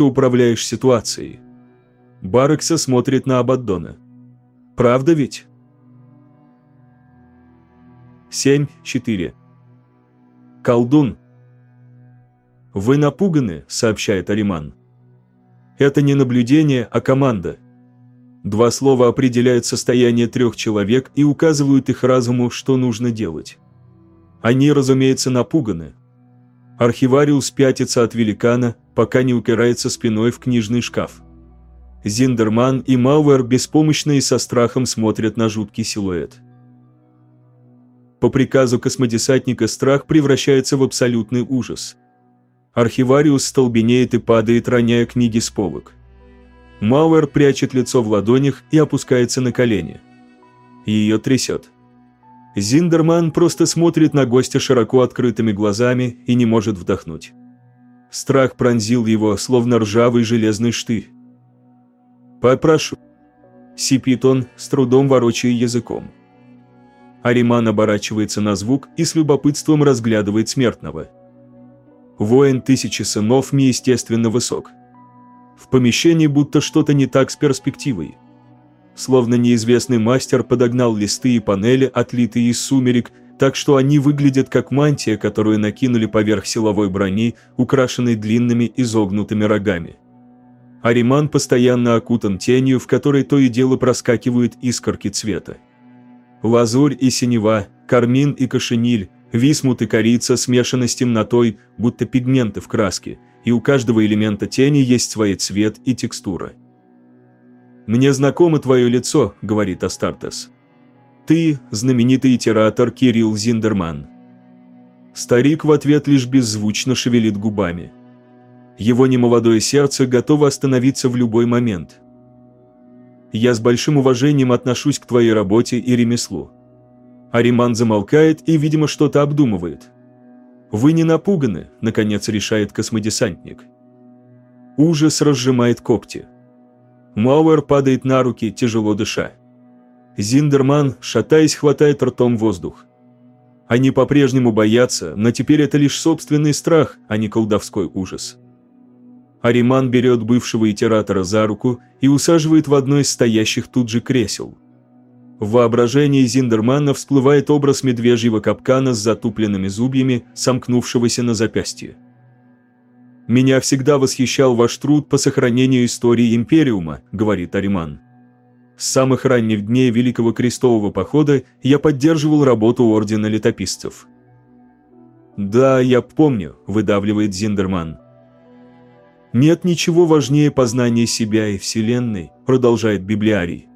управляешь ситуацией. Барекса смотрит на Абаддона. Правда ведь? 7-4. Колдун. «Вы напуганы», — сообщает Ариман. «Это не наблюдение, а команда. Два слова определяют состояние трех человек и указывают их разуму, что нужно делать. Они, разумеется, напуганы. Архивариус пятится от великана, пока не упирается спиной в книжный шкаф. Зиндерман и Мауэр беспомощно и со страхом смотрят на жуткий силуэт. По приказу космодесантника страх превращается в абсолютный ужас. Архивариус столбенеет и падает, роняя книги с полок. Мауэр прячет лицо в ладонях и опускается на колени. Ее трясет. Зиндерман просто смотрит на гостя широко открытыми глазами и не может вдохнуть. Страх пронзил его, словно ржавый железный штырь. «Попрошу», – сипит он, с трудом ворочая языком. Ариман оборачивается на звук и с любопытством разглядывает смертного. Воин тысячи сынов неестественно высок. В помещении будто что-то не так с перспективой. Словно неизвестный мастер подогнал листы и панели, отлитые из сумерек, так что они выглядят как мантия, которую накинули поверх силовой брони, украшенной длинными изогнутыми рогами. Ариман постоянно окутан тенью, в которой то и дело проскакивают искорки цвета. Лазурь и синева, кармин и кошениль, висмут и корица смешаны с темнотой, будто пигменты в краске, и у каждого элемента тени есть свой цвет и текстура. «Мне знакомо твое лицо», — говорит Астартес. «Ты – знаменитый литератор Кирилл Зиндерман». Старик в ответ лишь беззвучно шевелит губами. Его немолодое сердце готово остановиться в любой момент. Я с большим уважением отношусь к твоей работе и ремеслу. Ариман замолкает и, видимо, что-то обдумывает. «Вы не напуганы», – наконец решает космодесантник. Ужас разжимает когти. Мауэр падает на руки, тяжело дыша. Зиндерман, шатаясь, хватает ртом воздух. Они по-прежнему боятся, но теперь это лишь собственный страх, а не колдовской ужас. Ариман берет бывшего итератора за руку и усаживает в одно из стоящих тут же кресел. В воображении Зиндермана всплывает образ медвежьего капкана с затупленными зубьями, сомкнувшегося на запястье. «Меня всегда восхищал ваш труд по сохранению истории Империума», — говорит Ариман. «С самых ранних дней Великого Крестового Похода я поддерживал работу Ордена Летописцев». «Да, я помню», — выдавливает Зиндерман. «Нет ничего важнее познания себя и Вселенной», продолжает библиарий.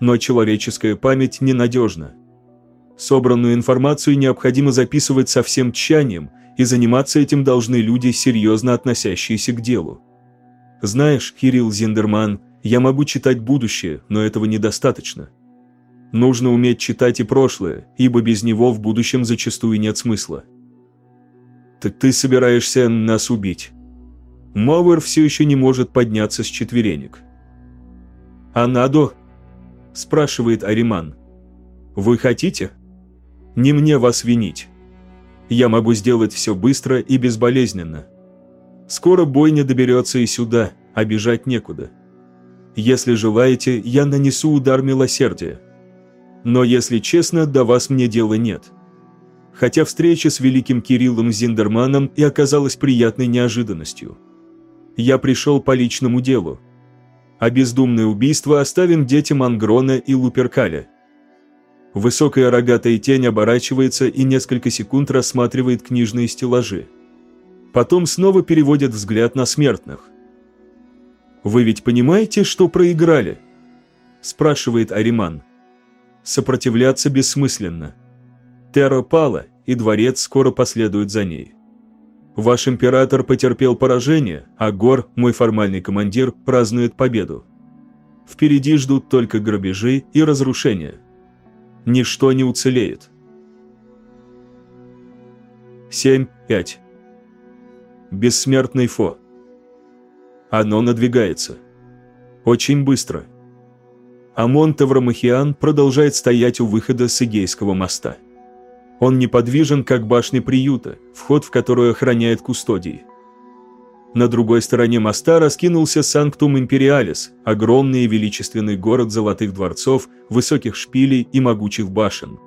Но человеческая память ненадежна. Собранную информацию необходимо записывать со всем тщанием, и заниматься этим должны люди, серьезно относящиеся к делу. Знаешь, Кирилл Зиндерман, я могу читать будущее, но этого недостаточно. Нужно уметь читать и прошлое, ибо без него в будущем зачастую нет смысла. Так ты собираешься нас убить? Мауэр все еще не может подняться с четверенек. «А надо?» – спрашивает Ариман. «Вы хотите?» «Не мне вас винить. Я могу сделать все быстро и безболезненно. Скоро бойня доберется и сюда, а бежать некуда. Если желаете, я нанесу удар милосердия. Но, если честно, до вас мне дела нет. Хотя встреча с великим Кириллом Зиндерманом и оказалась приятной неожиданностью – я пришел по личному делу. А бездумное убийство оставим детям Ангрона и Луперкаля. Высокая рогатая тень оборачивается и несколько секунд рассматривает книжные стеллажи. Потом снова переводит взгляд на смертных. «Вы ведь понимаете, что проиграли?» – спрашивает Ариман. Сопротивляться бессмысленно. Терра пала, и дворец скоро последует за ней. Ваш император потерпел поражение, а Гор, мой формальный командир, празднует победу. Впереди ждут только грабежи и разрушения. Ничто не уцелеет. 7.5. Бессмертный Фо. Оно надвигается. Очень быстро. Амон Таврамахиан продолжает стоять у выхода с Игейского моста. Он неподвижен, как башня приюта, вход в которую охраняет кустодий. На другой стороне моста раскинулся Санктум Империалис, огромный и величественный город золотых дворцов, высоких шпилей и могучих башен.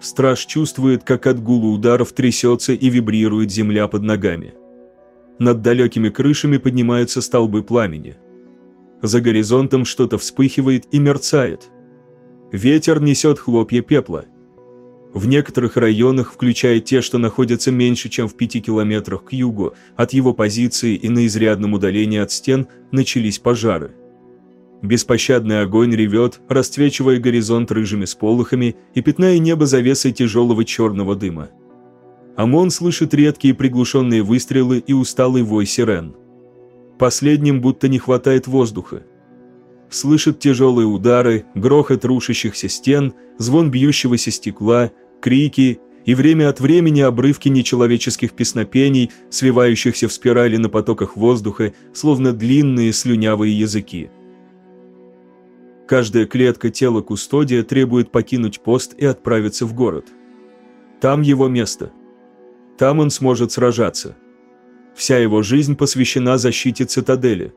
Страж чувствует, как от гула ударов трясется и вибрирует земля под ногами. Над далекими крышами поднимаются столбы пламени. За горизонтом что-то вспыхивает и мерцает. Ветер несет хлопья пепла – в некоторых районах, включая те, что находятся меньше, чем в пяти километрах к югу, от его позиции и на изрядном удалении от стен, начались пожары. Беспощадный огонь ревет, расцвечивая горизонт рыжими сполохами и пятная небо завесой тяжелого черного дыма. Амон слышит редкие приглушенные выстрелы и усталый вой сирен. Последним будто не хватает воздуха. Слышит тяжелые удары, грохот рушащихся стен, звон бьющегося стекла, крики и время от времени обрывки нечеловеческих песнопений, свивающихся в спирали на потоках воздуха, словно длинные слюнявые языки. Каждая клетка тела кустодия требует покинуть пост и отправиться в город. Там его место. Там он сможет сражаться. Вся его жизнь посвящена защите цитадели.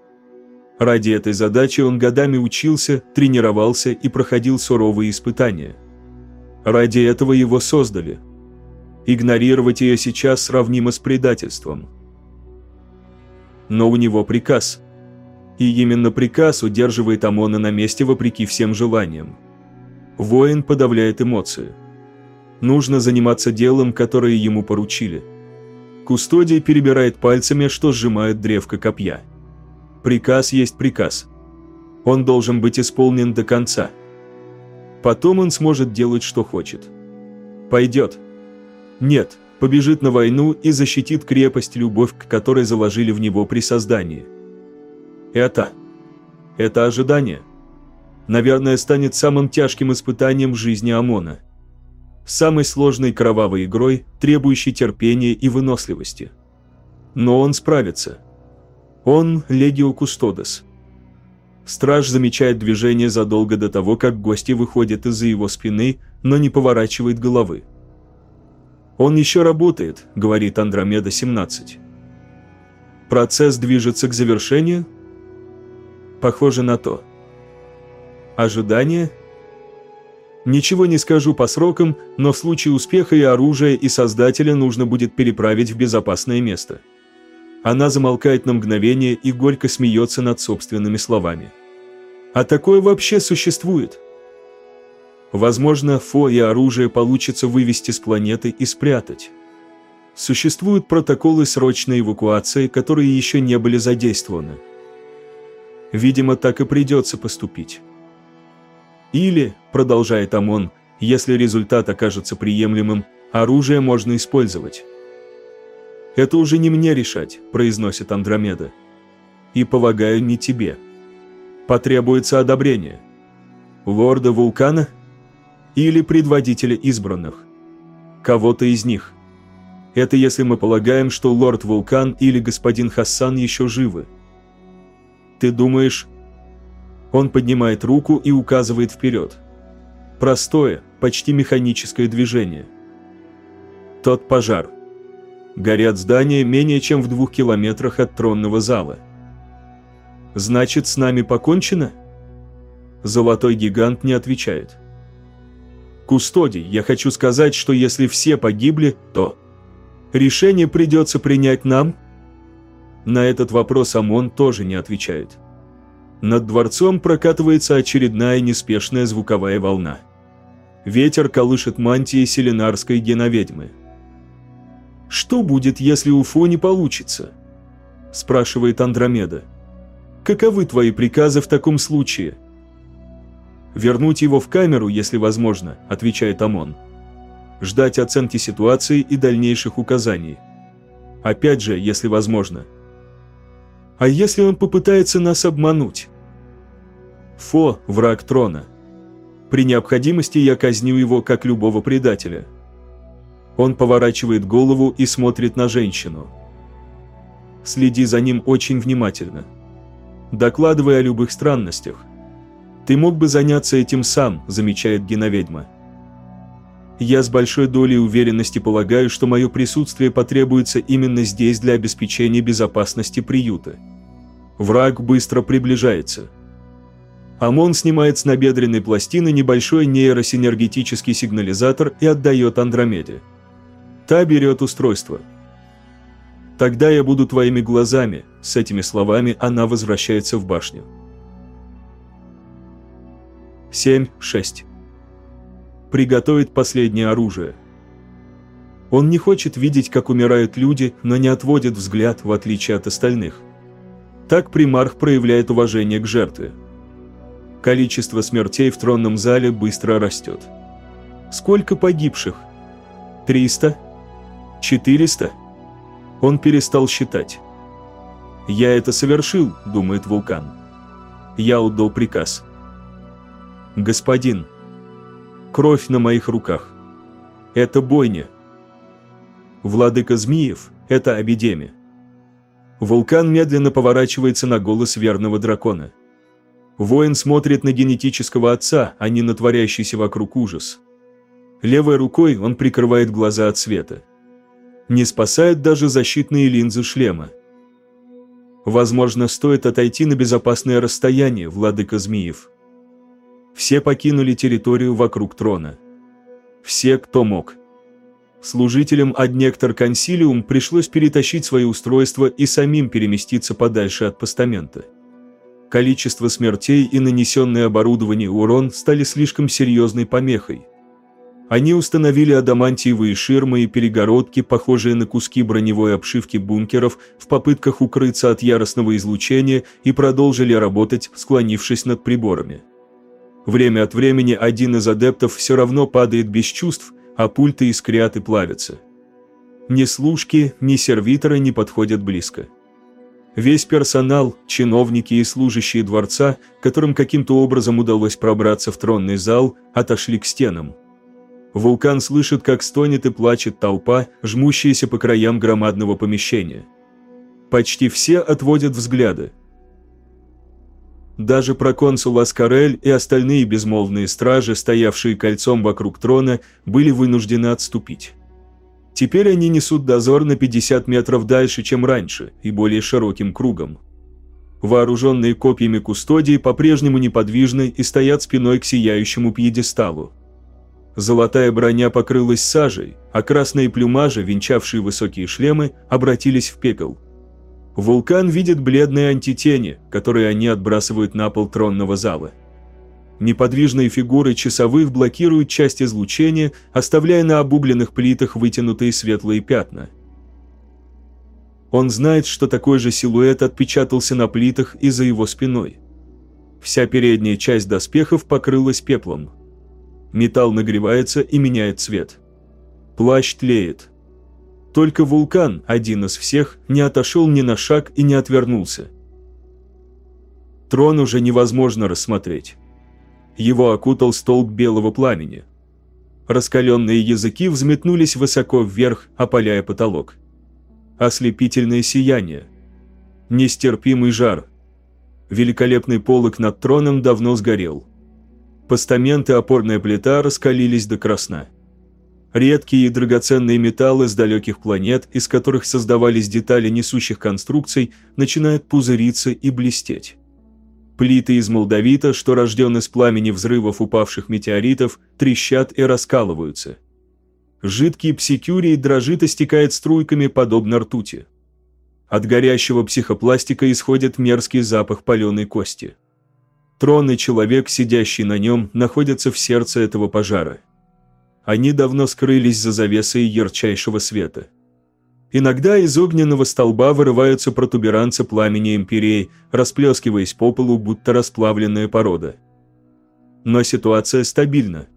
Ради этой задачи он годами учился, тренировался и проходил суровые испытания – Ради этого его создали. Игнорировать ее сейчас сравнимо с предательством. Но у него приказ. И именно приказ удерживает ОМОНа на месте вопреки всем желаниям. Воин подавляет эмоции. Нужно заниматься делом, которое ему поручили. Кустодий перебирает пальцами, что сжимает древко копья. Приказ есть приказ. Он должен быть исполнен до конца – Потом он сможет делать, что хочет. Пойдет. Нет, побежит на войну и защитит крепость, любовь к которой заложили в него при создании. Это. Это ожидание. Наверное, станет самым тяжким испытанием в жизни ОМОНа. Самой сложной кровавой игрой, требующей терпения и выносливости. Но он справится. Он – Легио Кустодес – Страж замечает движение задолго до того, как гости выходят из-за его спины, но не поворачивает головы. «Он еще работает», — говорит Андромеда-17. «Процесс движется к завершению?» «Похоже на то». «Ожидание?» Ничего не скажу по срокам, но в случае успеха и оружия, и создателя нужно будет переправить в безопасное место. Она замолкает на мгновение и горько смеется над собственными словами. А такое вообще существует. Возможно, фо и оружие получится вывести с планеты и спрятать. Существуют протоколы срочной эвакуации, которые еще не были задействованы. Видимо, так и придется поступить. Или, продолжает ОМОН, если результат окажется приемлемым, оружие можно использовать. «Это уже не мне решать», – произносит Андромеда. «И, полагаю, не тебе» потребуется одобрение. Лорда Вулкана или предводителя избранных? Кого-то из них. Это если мы полагаем, что лорд Вулкан или господин Хассан еще живы. Ты думаешь... Он поднимает руку и указывает вперед. Простое, почти механическое движение. Тот пожар. Горят здания менее чем в двух километрах от тронного зала. Значит, с нами покончено? Золотой гигант не отвечает. Кустодий, я хочу сказать, что если все погибли, то... Решение придется принять нам? На этот вопрос ОМОН тоже не отвечает. Над дворцом прокатывается очередная неспешная звуковая волна. Ветер колышет мантии селенарской геноведьмы. «Что будет, если Уфо не получится?» – спрашивает Андромеда. Каковы твои приказы в таком случае?» «Вернуть его в камеру, если возможно», – отвечает ОМОН. «Ждать оценки ситуации и дальнейших указаний. Опять же, если возможно». «А если он попытается нас обмануть?» «Фо – враг трона. При необходимости я казню его, как любого предателя». Он поворачивает голову и смотрит на женщину. «Следи за ним очень внимательно» докладывая о любых странностях. «Ты мог бы заняться этим сам», – замечает геноведьма. Я с большой долей уверенности полагаю, что мое присутствие потребуется именно здесь для обеспечения безопасности приюта. Враг быстро приближается. ОМОН снимает с набедренной пластины небольшой нейросинергетический сигнализатор и отдает Андромеде. Та берет устройство. «Тогда я буду твоими глазами», с этими словами она возвращается в башню. 7-6 Приготовить последнее оружие. Он не хочет видеть, как умирают люди, но не отводит взгляд, в отличие от остальных. Так примарх проявляет уважение к жертве. Количество смертей в тронном зале быстро растет. Сколько погибших? 300? 400? Он перестал считать. «Я это совершил», — думает вулкан. «Я отдал приказ». «Господин, кровь на моих руках. Это бойня. Владыка Змеев – это Абидеми. Вулкан медленно поворачивается на голос верного дракона. Воин смотрит на генетического отца, а не на творящийся вокруг ужас. Левой рукой он прикрывает глаза от света. Не спасают даже защитные линзы шлема. Возможно, стоит отойти на безопасное расстояние, владыка Змеев. Все покинули территорию вокруг трона. Все, кто мог. Служителям Аднектор Консилиум пришлось перетащить свои устройства и самим переместиться подальше от постамента. Количество смертей и нанесенное оборудование урон стали слишком серьезной помехой. Они установили адамантиевые ширмы и перегородки, похожие на куски броневой обшивки бункеров, в попытках укрыться от яростного излучения и продолжили работать, склонившись над приборами. Время от времени один из адептов все равно падает без чувств, а пульты искрят и плавятся. Ни служки, ни сервиторы не подходят близко. Весь персонал, чиновники и служащие дворца, которым каким-то образом удалось пробраться в тронный зал, отошли к стенам. Вулкан слышит, как стонет и плачет толпа, жмущаяся по краям громадного помещения. Почти все отводят взгляды. Даже проконсул Аскарель и остальные безмолвные стражи, стоявшие кольцом вокруг трона, были вынуждены отступить. Теперь они несут дозор на 50 метров дальше, чем раньше, и более широким кругом. Вооруженные копьями кустодии по-прежнему неподвижны и стоят спиной к сияющему пьедесталу. Золотая броня покрылась сажей, а красные плюмажи, венчавшие высокие шлемы, обратились в пепел – Вулкан видит бледные антитени, которые они отбрасывают на пол тронного зала. Неподвижные фигуры часовых блокируют часть излучения, оставляя на обугленных плитах вытянутые светлые пятна. Он знает, что такой же силуэт отпечатался на плитах и за его спиной. Вся передняя часть доспехов покрылась пеплом. Металл нагревается и меняет цвет. Плащ тлеет. Только вулкан, один из всех, не отошел ни на шаг и не отвернулся. Трон уже невозможно рассмотреть. Его окутал столб белого пламени. Раскаленные языки взметнулись высоко вверх, опаляя потолок. Ослепительное сияние. Нестерпимый жар. Великолепный полог над троном давно сгорел. Постамент и опорная плита раскалились до красна. Редкие и драгоценные металлы с далеких планет, из которых создавались детали несущих конструкций, начинают пузыриться и блестеть. Плиты из молдавита, что рожден из пламени взрывов упавших метеоритов, трещат и раскалываются. Жидкий псикюрий дрожит и стекает струйками, подобно ртути. От горящего психопластика исходит мерзкий запах паленой кости. Трон и человек, сидящий на нем, находятся в сердце этого пожара – они давно скрылись за завесой ярчайшего света. Иногда из огненного столба вырываются протуберанцы пламени империи, расплескиваясь по полу, будто расплавленная порода. Но ситуация стабильна.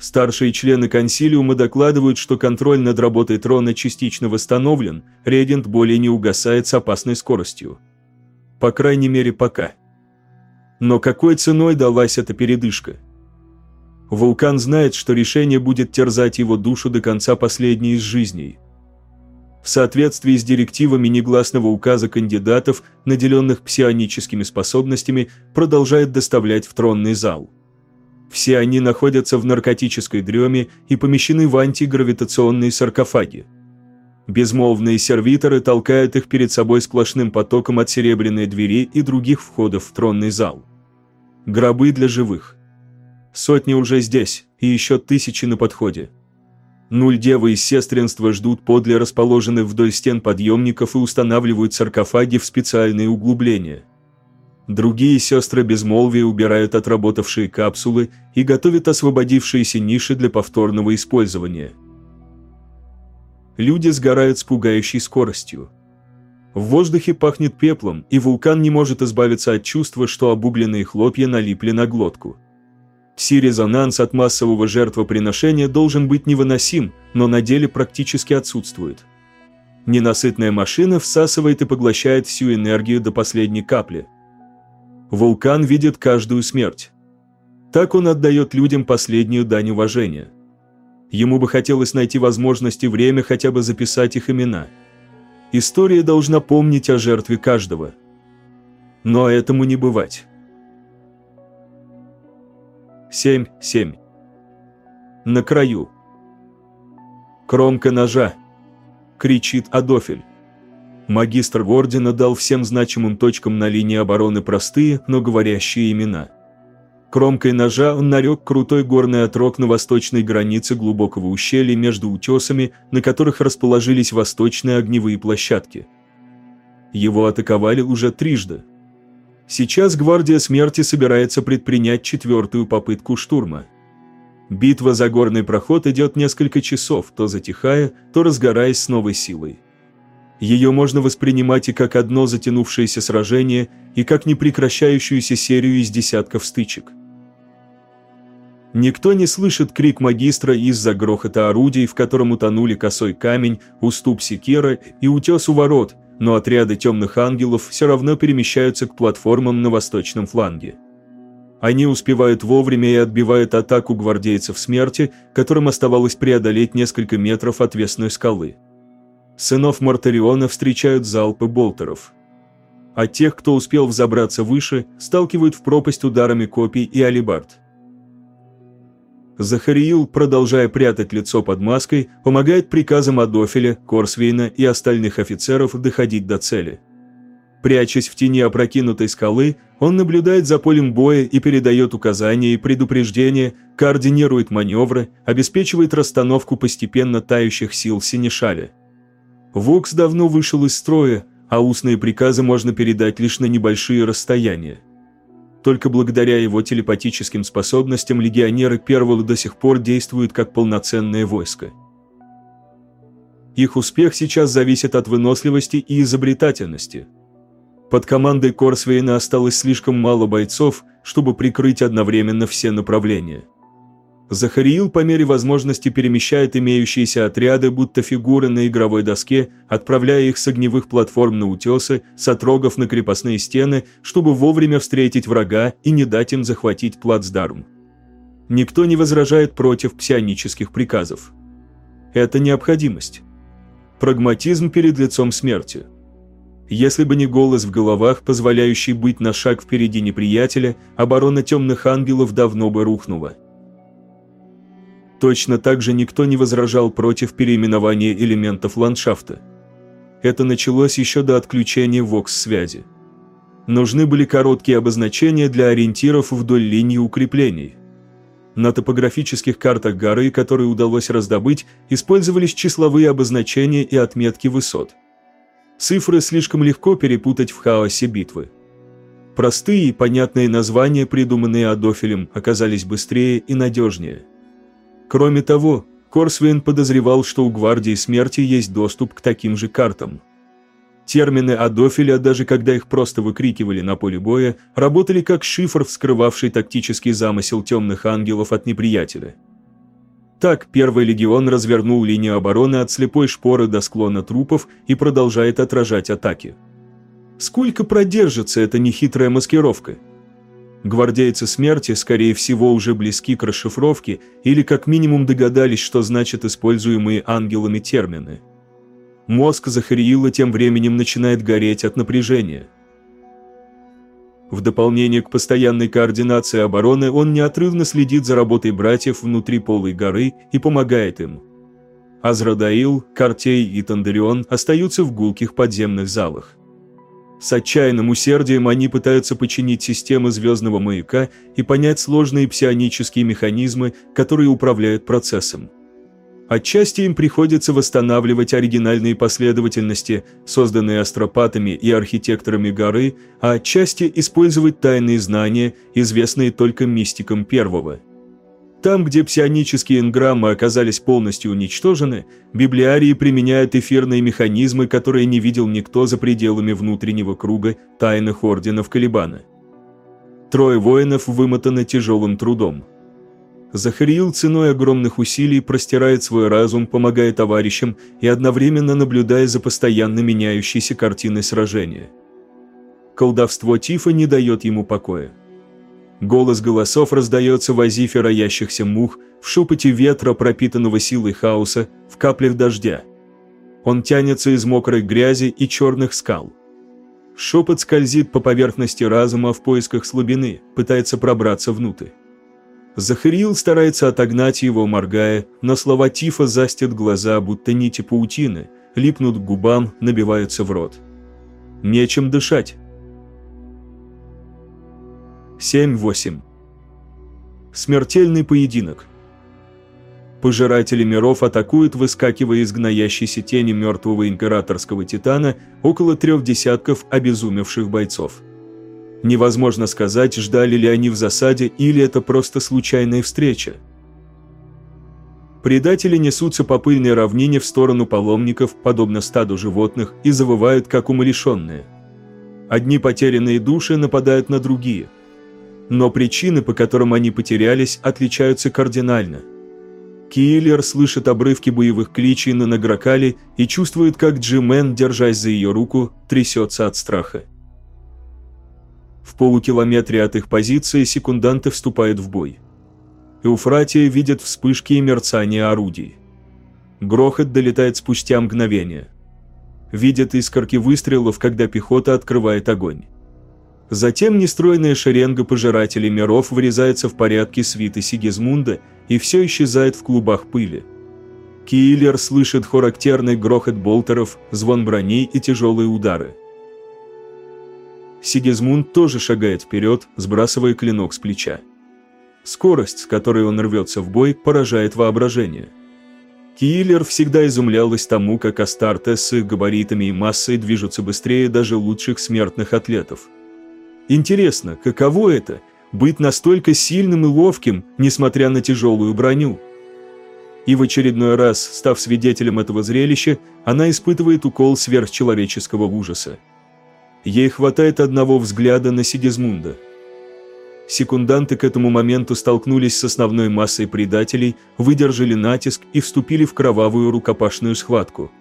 Старшие члены консилиума докладывают, что контроль над работой трона частично восстановлен, регент более не угасает с опасной скоростью. По крайней мере, пока. Но какой ценой далась эта передышка? Вулкан знает, что решение будет терзать его душу до конца последней из жизней. В соответствии с директивами негласного указа кандидатов, наделенных псионическими способностями, продолжает доставлять в тронный зал. Все они находятся в наркотической дреме и помещены в антигравитационные саркофаги. Безмолвные сервиторы толкают их перед собой сплошным потоком от серебряной двери и других входов в тронный зал. Гробы для живых. Сотни уже здесь, и еще тысячи на подходе. Нуль девы из сестринства ждут подле расположенных вдоль стен подъемников и устанавливают саркофаги в специальные углубления. Другие сестры безмолвия убирают отработавшие капсулы и готовят освободившиеся ниши для повторного использования. Люди сгорают с пугающей скоростью. В воздухе пахнет пеплом, и вулкан не может избавиться от чувства, что обугленные хлопья налипли на глотку. Пси-резонанс от массового жертвоприношения должен быть невыносим, но на деле практически отсутствует. Ненасытная машина всасывает и поглощает всю энергию до последней капли. Вулкан видит каждую смерть. Так он отдает людям последнюю дань уважения. Ему бы хотелось найти возможность и время хотя бы записать их имена. История должна помнить о жертве каждого. Но этому не бывать. 7-7. На краю. Кромка ножа. Кричит Адофель. Магистр Гордина дал всем значимым точкам на линии обороны простые, но говорящие имена. Кромкой ножа он нарек крутой горный отрог на восточной границе глубокого ущелья между утесами, на которых расположились восточные огневые площадки. Его атаковали уже трижды, Сейчас Гвардия Смерти собирается предпринять четвертую попытку штурма. Битва за горный проход идет несколько часов, то затихая, то разгораясь с новой силой. Ее можно воспринимать и как одно затянувшееся сражение, и как непрекращающуюся серию из десятков стычек. Никто не слышит крик магистра из-за грохота орудий, в котором утонули косой камень, уступ секера и утес у ворот – но отряды темных ангелов все равно перемещаются к платформам на восточном фланге. Они успевают вовремя и отбивают атаку гвардейцев смерти, которым оставалось преодолеть несколько метров отвесной скалы. Сынов Мартариона встречают залпы болтеров. А тех, кто успел взобраться выше, сталкивают в пропасть ударами копий и алибард. Захариил, продолжая прятать лицо под маской, помогает приказам Адофеля, Корсвейна и остальных офицеров доходить до цели. Прячась в тени опрокинутой скалы, он наблюдает за полем боя и передает указания и предупреждения, координирует маневры, обеспечивает расстановку постепенно тающих сил Синишаля. Вокс давно вышел из строя, а устные приказы можно передать лишь на небольшие расстояния. Только благодаря его телепатическим способностям легионеры Первого до сих пор действуют как полноценное войско. Их успех сейчас зависит от выносливости и изобретательности. Под командой Корсвейна осталось слишком мало бойцов, чтобы прикрыть одновременно все направления. Захариил по мере возможности перемещает имеющиеся отряды, будто фигуры на игровой доске, отправляя их с огневых платформ на утесы, с отрогов на крепостные стены, чтобы вовремя встретить врага и не дать им захватить плацдарм. Никто не возражает против псионических приказов. Это необходимость. Прагматизм перед лицом смерти. Если бы не голос в головах, позволяющий быть на шаг впереди неприятеля, оборона темных ангелов давно бы рухнула. Точно так же никто не возражал против переименования элементов ландшафта. Это началось еще до отключения ВОКС-связи. Нужны были короткие обозначения для ориентиров вдоль линии укреплений. На топографических картах горы, которые удалось раздобыть, использовались числовые обозначения и отметки высот. Цифры слишком легко перепутать в хаосе битвы. Простые и понятные названия, придуманные Адофилем, оказались быстрее и надежнее – Кроме того, Корсвейн подозревал, что у Гвардии Смерти есть доступ к таким же картам. Термины Адофиля, даже когда их просто выкрикивали на поле боя, работали как шифр, вскрывавший тактический замысел темных ангелов от неприятеля. Так, Первый легион развернул линию обороны от слепой шпоры до склона трупов и продолжает отражать атаки. Сколько продержится эта нехитрая маскировка? Гвардейцы смерти, скорее всего, уже близки к расшифровке или как минимум догадались, что значат используемые ангелами термины. Мозг Захариила тем временем начинает гореть от напряжения. В дополнение к постоянной координации обороны он неотрывно следит за работой братьев внутри Полой горы и помогает им. Азрадаил, Картей и Тандерион остаются в гулких подземных залах. С отчаянным усердием они пытаются починить системы звездного маяка и понять сложные псионические механизмы, которые управляют процессом. Отчасти им приходится восстанавливать оригинальные последовательности, созданные астропатами и архитекторами горы, а отчасти использовать тайные знания, известные только мистикам первого. Там, где псионические энграммы оказались полностью уничтожены, библиарии применяют эфирные механизмы, которые не видел никто за пределами внутреннего круга тайных орденов Калибана. Трое воинов вымотаны тяжелым трудом. Захариил ценой огромных усилий простирает свой разум, помогая товарищам и одновременно наблюдая за постоянно меняющейся картиной сражения. Колдовство Тифа не дает ему покоя. Голос голосов раздается в азифе роящихся мух, в шепоте ветра, пропитанного силой хаоса, в каплях дождя. Он тянется из мокрой грязи и черных скал. Шепот скользит по поверхности разума в поисках слабины, пытается пробраться внутрь. Захариил старается отогнать его, моргая, но слова Тифа застят глаза, будто нити паутины, липнут к губам, набиваются в рот. Нечем дышать. 7-8. Смертельный поединок. Пожиратели миров атакуют, выскакивая из гноящейся тени мертвого императорского титана около трех десятков обезумевших бойцов. Невозможно сказать, ждали ли они в засаде или это просто случайная встреча. Предатели несутся по пыльной равнине в сторону паломников, подобно стаду животных, и завывают, как умалишенные. Одни потерянные души нападают на другие – но причины, по которым они потерялись, отличаются кардинально. Киллер слышит обрывки боевых кличей на Награкале и чувствует, как Джимен, держась за ее руку, трясется от страха. В полукилометре от их позиции секунданты вступают в бой. Эуфратия видит вспышки и мерцание орудий. Грохот долетает спустя мгновение. Видят искорки выстрелов, когда пехота открывает огонь. Затем нестройная шеренга пожирателей миров врезается в порядке свиты Сигизмунда и все исчезает в клубах пыли. Киллер слышит характерный грохот болтеров, звон броней и тяжелые удары. Сигизмунд тоже шагает вперед, сбрасывая клинок с плеча. Скорость, с которой он рвется в бой, поражает воображение. Киллер всегда изумлялась тому, как Астартес с их габаритами и массой движутся быстрее даже лучших смертных атлетов – Интересно, каково это – быть настолько сильным и ловким, несмотря на тяжелую броню? И в очередной раз, став свидетелем этого зрелища, она испытывает укол сверхчеловеческого ужаса. Ей хватает одного взгляда на Сигизмунда. Секунданты к этому моменту столкнулись с основной массой предателей, выдержали натиск и вступили в кровавую рукопашную схватку –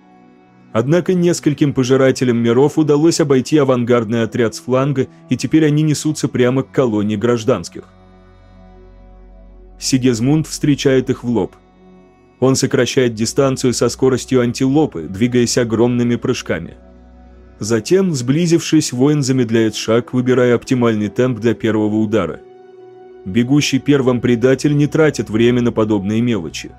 Однако нескольким пожирателям миров удалось обойти авангардный отряд с фланга, и теперь они несутся прямо к колонии гражданских. Сигизмунд встречает их в лоб. Он сокращает дистанцию со скоростью антилопы, двигаясь огромными прыжками. Затем, сблизившись, воин замедляет шаг, выбирая оптимальный темп для первого удара. Бегущий первым предатель не тратит время на подобные мелочи.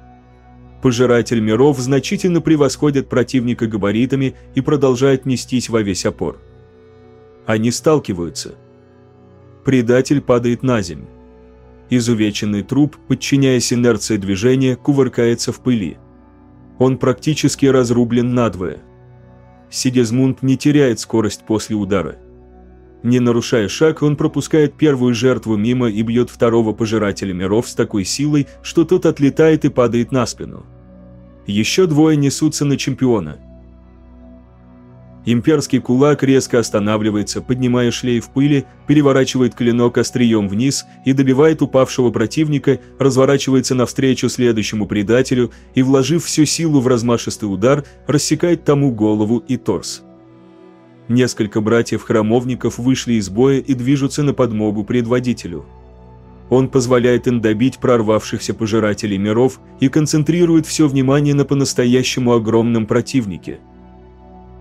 Пожиратель миров значительно превосходит противника габаритами и продолжает нестись во весь опор. Они сталкиваются. Предатель падает на землю. Изувеченный труп, подчиняясь инерции движения, кувыркается в пыли. Он практически разрублен надвое. Сигизмунд не теряет скорость после удара. Не нарушая шаг, он пропускает первую жертву мимо и бьет второго пожирателя миров с такой силой, что тот отлетает и падает на спину. Еще двое несутся на чемпиона. Имперский кулак резко останавливается, поднимая шлейф пыли, переворачивает клинок острием вниз и добивает упавшего противника, разворачивается навстречу следующему предателю и, вложив всю силу в размашистый удар, рассекает тому голову и торс. Несколько братьев-храмовников вышли из боя и движутся на подмогу предводителю. Он позволяет им добить прорвавшихся пожирателей миров и концентрирует все внимание на по-настоящему огромном противнике.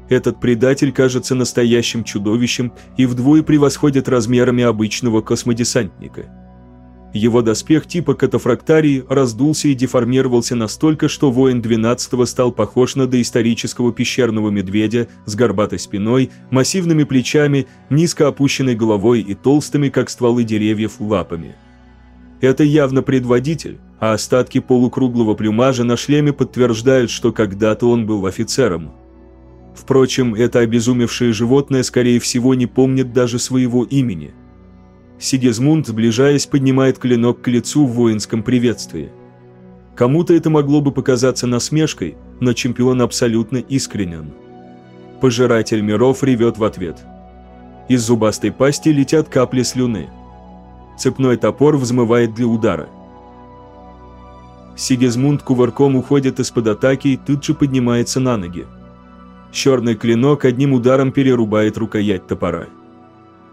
Этот предатель кажется настоящим чудовищем и вдвое превосходит размерами обычного космодесантника. Его доспех типа катафрактарии раздулся и деформировался настолько, что воин 12-го стал похож на доисторического пещерного медведя с горбатой спиной, массивными плечами, низко опущенной головой и толстыми, как стволы деревьев, лапами. Это явно предводитель, а остатки полукруглого плюмажа на шлеме подтверждают, что когда-то он был офицером. Впрочем, это обезумевшее животное, скорее всего, не помнит даже своего имени – Сигизмунд, сближаясь, поднимает клинок к лицу в воинском приветствии. Кому-то это могло бы показаться насмешкой, но чемпион абсолютно искренен. Пожиратель миров ревет в ответ. Из зубастой пасти летят капли слюны. Цепной топор взмывает для удара. Сигизмунд кувырком уходит из-под атаки и тут же поднимается на ноги. Черный клинок одним ударом перерубает рукоять топора.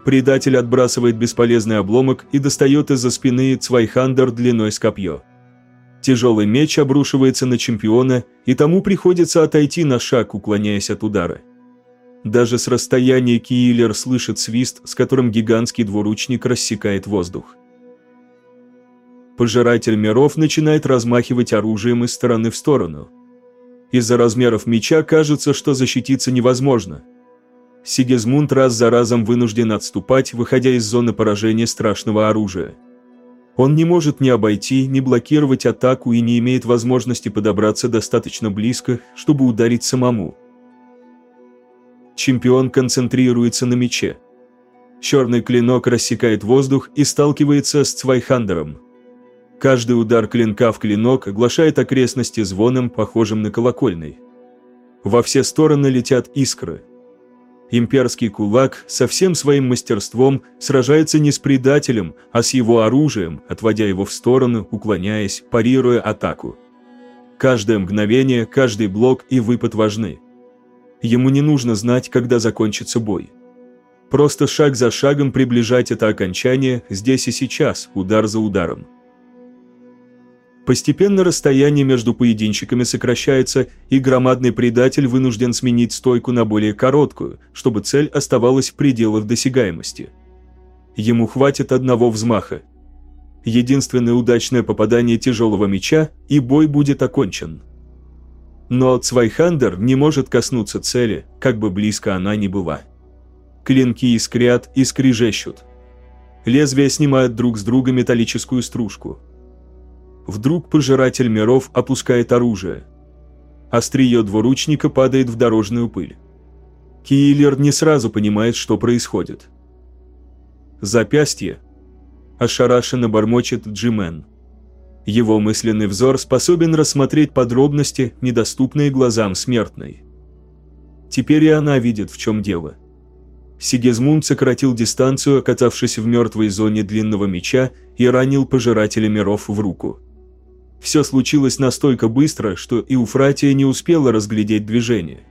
Предатель отбрасывает бесполезный обломок и достает из-за спины Цвайхандер длиной с копье. Тяжелый меч обрушивается на чемпиона, и тому приходится отойти на шаг, уклоняясь от удара. Даже с расстояния Киилер слышит свист, с которым гигантский двуручник рассекает воздух. Пожиратель миров начинает размахивать оружием из стороны в сторону. Из-за размеров меча кажется, что защититься невозможно – Сигизмунд раз за разом вынужден отступать, выходя из зоны поражения страшного оружия. Он не может ни обойти, ни блокировать атаку и не имеет возможности подобраться достаточно близко, чтобы ударить самому. Чемпион концентрируется на мече. Черный клинок рассекает воздух и сталкивается с Цвайхандером. Каждый удар клинка в клинок оглашает окрестности звоном, похожим на колокольный. Во все стороны летят искры – Имперский кулак со всем своим мастерством сражается не с предателем, а с его оружием, отводя его в сторону, уклоняясь, парируя атаку. Каждое мгновение, каждый блок и выпад важны. Ему не нужно знать, когда закончится бой. Просто шаг за шагом приближать это окончание здесь и сейчас, удар за ударом. Постепенно расстояние между поединщиками сокращается, и громадный предатель вынужден сменить стойку на более короткую, чтобы цель оставалась в пределах досягаемости. Ему хватит одного взмаха. Единственное удачное попадание тяжелого меча, и бой будет окончен. Но Цвайхандер не может коснуться цели, как бы близко она ни была. Клинки искрят и скрижещут. Лезвия снимают друг с друга металлическую стружку – Вдруг пожиратель миров опускает оружие. Острие двуручника падает в дорожную пыль. Киллер не сразу понимает, что происходит. Запястье. Ошарашенно бормочет Джимен. Его мысленный взор способен рассмотреть подробности, недоступные глазам смертной. Теперь и она видит, в чем дело. Сигизмунд сократил дистанцию, окатавшись в мертвой зоне длинного меча, и ранил пожирателя миров в руку. Все случилось настолько быстро, что и Уфратия не успела разглядеть движение.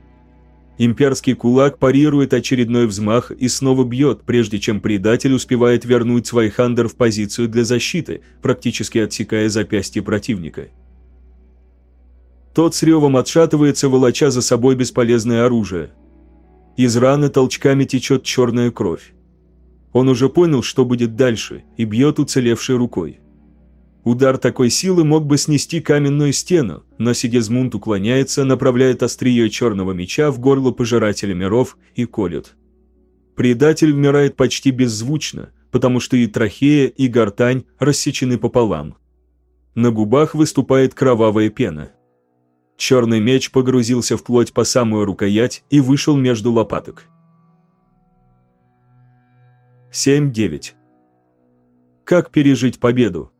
Имперский кулак парирует очередной взмах и снова бьет, прежде чем предатель успевает вернуть Свайхандер в позицию для защиты, практически отсекая запястье противника. Тот с ревом отшатывается, волоча за собой бесполезное оружие. Из раны толчками течет черная кровь. Он уже понял, что будет дальше, и бьет уцелевшей рукой. Удар такой силы мог бы снести каменную стену, но Сигизмунд уклоняется, направляет острие черного меча в горло пожирателя миров и колет. Предатель вмирает почти беззвучно, потому что и трахея, и гортань рассечены пополам. На губах выступает кровавая пена. Черный меч погрузился в плоть по самую рукоять и вышел между лопаток. 7-9. Как пережить победу?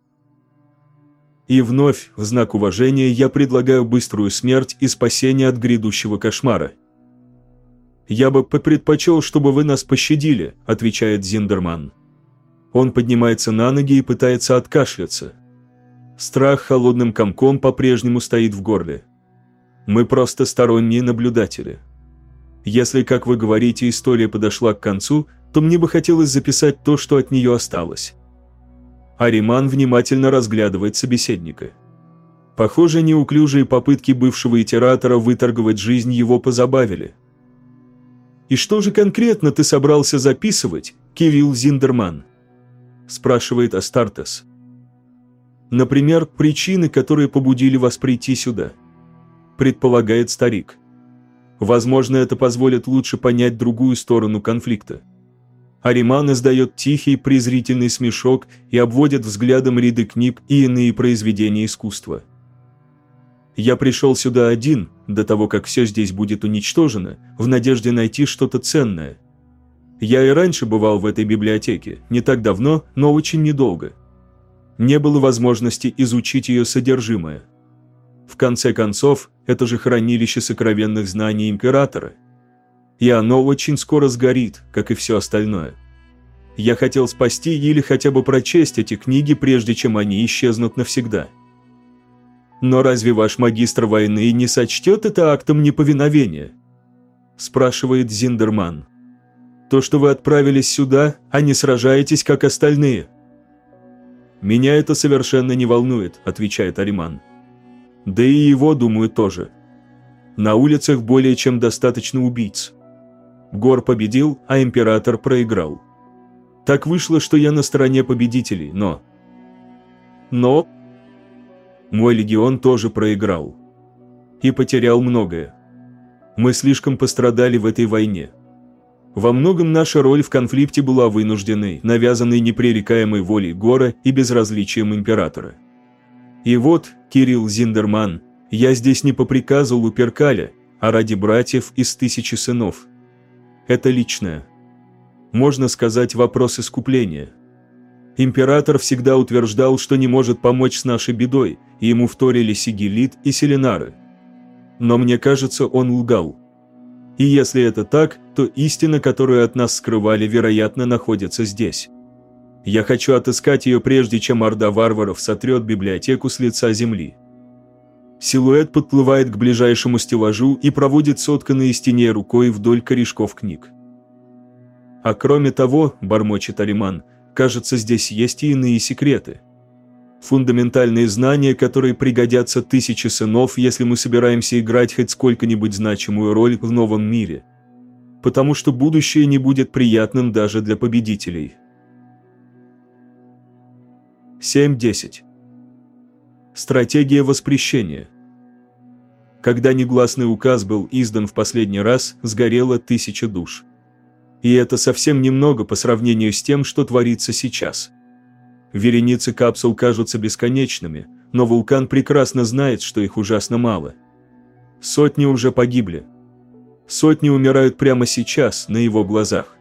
И вновь, в знак уважения, я предлагаю быструю смерть и спасение от грядущего кошмара. «Я бы предпочел, чтобы вы нас пощадили», – отвечает Зиндерман. Он поднимается на ноги и пытается откашляться. Страх холодным комком по-прежнему стоит в горле. Мы просто сторонние наблюдатели. Если, как вы говорите, история подошла к концу, то мне бы хотелось записать то, что от нее осталось. Ариман внимательно разглядывает собеседника. Похоже, неуклюжие попытки бывшего итератора выторговать жизнь его позабавили. «И что же конкретно ты собрался записывать, Кирилл Зиндерман?» спрашивает Астартес. Например, причины, которые побудили вас прийти сюда, предполагает старик. Возможно, это позволит лучше понять другую сторону конфликта. Ариман издает тихий презрительный смешок и обводит взглядом ряды книг и иные произведения искусства. Я пришел сюда один, до того, как все здесь будет уничтожено, в надежде найти что-то ценное. Я и раньше бывал в этой библиотеке, не так давно, но очень недолго. Не было возможности изучить ее содержимое. В конце концов, это же хранилище сокровенных знаний Императора. И оно очень скоро сгорит, как и все остальное. Я хотел спасти или хотя бы прочесть эти книги, прежде чем они исчезнут навсегда. Но разве ваш магистр войны не сочтет это актом неповиновения? Спрашивает Зиндерман. То, что вы отправились сюда, а не сражаетесь, как остальные. Меня это совершенно не волнует, отвечает Ариман. Да и его, думаю, тоже. На улицах более чем достаточно убийц. Гор победил, а император проиграл. Так вышло, что я на стороне победителей, но... Но мой легион тоже проиграл. И потерял многое. Мы слишком пострадали в этой войне. Во многом наша роль в конфликте была вынужденной, навязанной непререкаемой волей Гора и безразличием императора. И вот, Кирилл Зиндерман, я здесь не по приказу Луперкаля, а ради братьев из тысячи сынов. Это личное. Можно сказать, вопрос искупления – Император всегда утверждал, что не может помочь с нашей бедой, и ему вторили Сигелит и Селенары. Но мне кажется, он лгал. И если это так, то истина, которую от нас скрывали, вероятно, находится здесь. Я хочу отыскать ее, прежде чем орда варваров сотрет библиотеку с лица земли. Силуэт подплывает к ближайшему стеллажу и проводит сотканные стене рукой вдоль корешков книг. А кроме того, бормочет Ариман, Кажется, здесь есть и иные секреты. Фундаментальные знания, которые пригодятся тысяче сынов, если мы собираемся играть хоть сколько-нибудь значимую роль в новом мире. Потому что будущее не будет приятным даже для победителей. 7.10. Стратегия воспрещения. Когда негласный указ был издан в последний раз, сгорело тысяча душ. И это совсем немного по сравнению с тем, что творится сейчас. Вереницы капсул кажутся бесконечными, но вулкан прекрасно знает, что их ужасно мало. Сотни уже погибли. Сотни умирают прямо сейчас, на его глазах.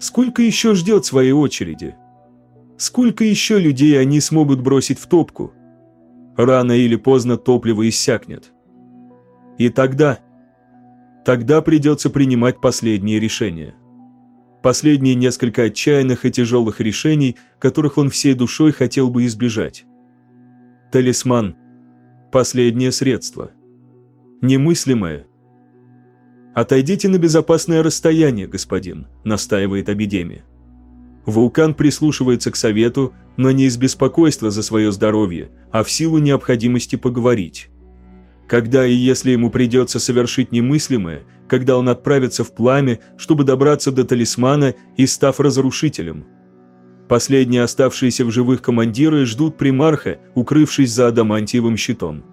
Сколько еще ждет своей очереди? Сколько еще людей они смогут бросить в топку? Рано или поздно топливо иссякнет. И тогда... Тогда придется принимать последние решения последние несколько отчаянных и тяжелых решений, которых он всей душой хотел бы избежать. Талисман. Последнее средство. Немыслимое. «Отойдите на безопасное расстояние, господин», – настаивает Абидеми. Вулкан прислушивается к совету, но не из беспокойства за свое здоровье, а в силу необходимости поговорить. Когда и если ему придется совершить немыслимое – когда он отправится в пламя, чтобы добраться до талисмана и став разрушителем. Последние оставшиеся в живых командиры ждут примарха, укрывшись за адамантиевым щитом.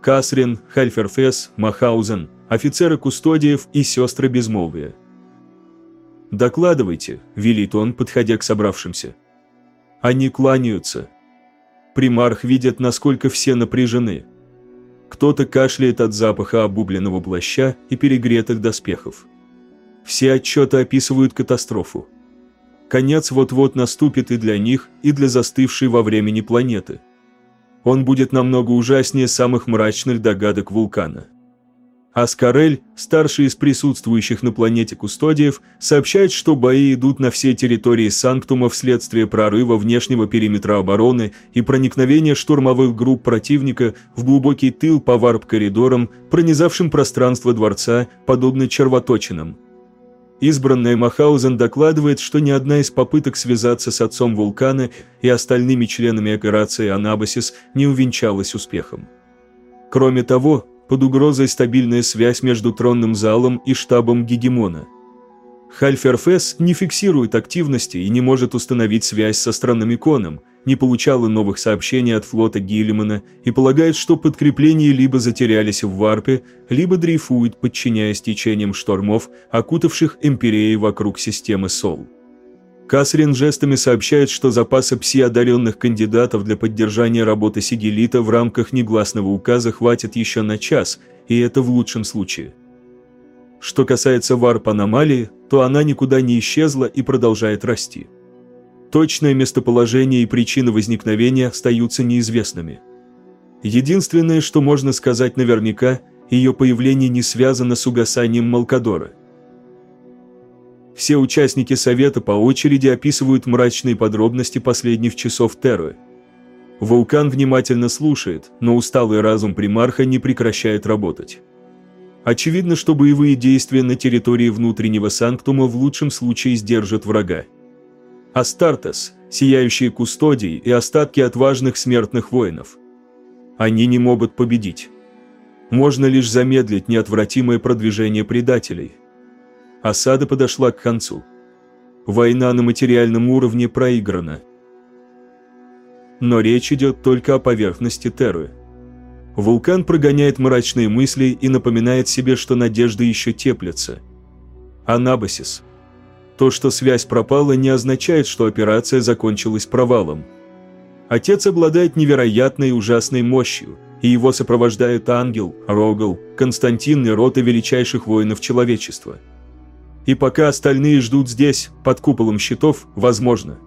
Касрин, Хальферфес, Махаузен, офицеры кустодиев и сестры безмолвия. «Докладывайте», – велит он, подходя к собравшимся. Они кланяются. Примарх видит, насколько все напряжены – кто-то кашляет от запаха обубленного плаща и перегретых доспехов. Все отчеты описывают катастрофу. Конец вот-вот наступит и для них, и для застывшей во времени планеты. Он будет намного ужаснее самых мрачных догадок вулкана. Аскарель, старший из присутствующих на планете Кустодиев, сообщает, что бои идут на всей территории Санктума вследствие прорыва внешнего периметра обороны и проникновения штурмовых групп противника в глубокий тыл по варп-коридорам, пронизавшим пространство дворца, подобно червоточинам. Избранная Махаузен докладывает, что ни одна из попыток связаться с отцом вулкана и остальными членами операции «Анабасис» не увенчалась успехом. Кроме того, под угрозой стабильная связь между тронным залом и штабом Гегемона – Хальферфес не фиксирует активности и не может установить связь со Астрономиконом, не получала новых сообщений от флота Гиллимана и полагает, что подкрепления либо затерялись в варпе, либо дрейфуют, подчиняясь течениям штормов, окутавших империей вокруг системы Сол. Касрин жестами сообщает, что запаса пси-одаренных кандидатов для поддержания работы Сигелита в рамках негласного указа хватит еще на час, и это в лучшем случае. Что касается варп-аномалии, то она никуда не исчезла и продолжает расти. Точное местоположение и причины возникновения остаются неизвестными. Единственное, что можно сказать наверняка, ее появление не связано с угасанием Малкадора – все участники совета по очереди описывают мрачные подробности последних часов Терры. Вулкан внимательно слушает, но усталый разум примарха не прекращает работать. Очевидно, что боевые действия на территории внутреннего Санктума в лучшем случае сдержат врага. Астартес, сияющие кустодии и остатки отважных смертных воинов. Они не могут победить. Можно лишь замедлить неотвратимое продвижение предателей – Осада подошла к концу. Война на материальном уровне проиграна. Но речь идет только о поверхности Терры. Вулкан прогоняет мрачные мысли и напоминает себе, что надежда еще теплится. Анабасис. То, что связь пропала, не означает, что операция закончилась провалом. Отец обладает невероятной и ужасной мощью, и его сопровождают ангел, Рогал, Константин и рота величайших воинов человечества – и пока остальные ждут здесь, под куполом щитов, возможно.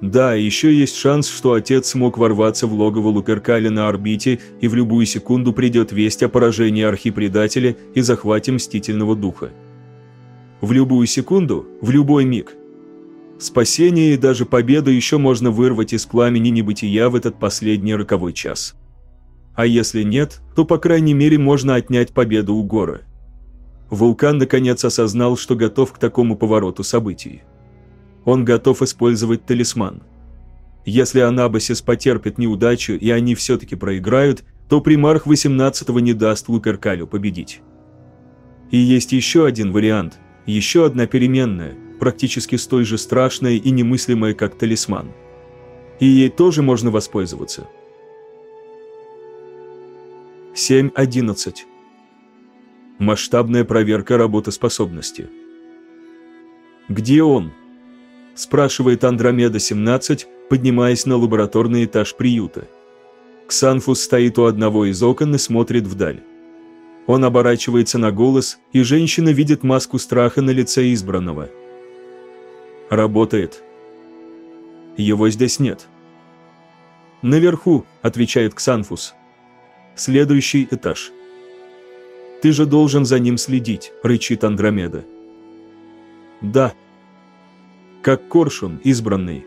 Да, еще есть шанс, что отец смог ворваться в логово Луперкали на орбите, и в любую секунду придет весть о поражении архипредателя и захвате Мстительного Духа. В любую секунду, в любой миг. Спасение и даже победу еще можно вырвать из пламени небытия в этот последний роковой час. А если нет, то по крайней мере можно отнять победу у Гора. Вулкан наконец осознал, что готов к такому повороту событий. Он готов использовать талисман. Если Анабасис потерпит неудачу и они все-таки проиграют, то примарх 18-го не даст Луперкалю победить. И есть еще один вариант, еще одна переменная, практически столь же страшная и немыслимая, как талисман. И ей тоже можно воспользоваться. 7.11 Масштабная проверка работоспособности. «Где он?» – спрашивает Андромеда-17, поднимаясь на лабораторный этаж приюта. Ксанфус стоит у одного из окон и смотрит вдаль. Он оборачивается на голос, и женщина видит маску страха на лице избранного. «Работает. Его здесь нет». «Наверху», – отвечает Ксанфус. «Следующий этаж». «Ты же должен за ним следить», – рычит Андромеда. «Да». Как коршун, избранный.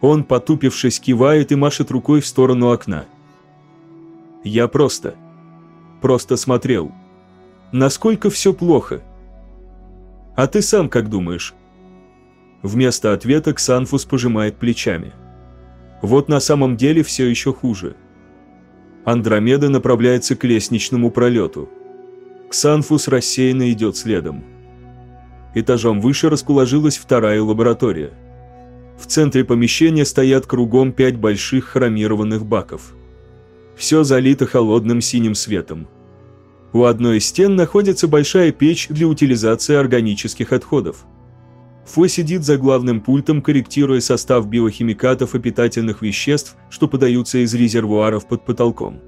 Он, потупившись, кивает и машет рукой в сторону окна. «Я просто... просто смотрел. Насколько все плохо?» «А ты сам как думаешь?» Вместо ответа Ксанфус пожимает плечами. «Вот на самом деле все еще хуже». Андромеда направляется к лестничному пролету. Ксанфус рассеянно идет следом. Этажом выше расположилась вторая лаборатория. В центре помещения стоят кругом пять больших хромированных баков. Все залито холодным синим светом. У одной из стен находится большая печь для утилизации органических отходов. Фо сидит за главным пультом, корректируя состав биохимикатов и питательных веществ, что подаются из резервуаров под потолком.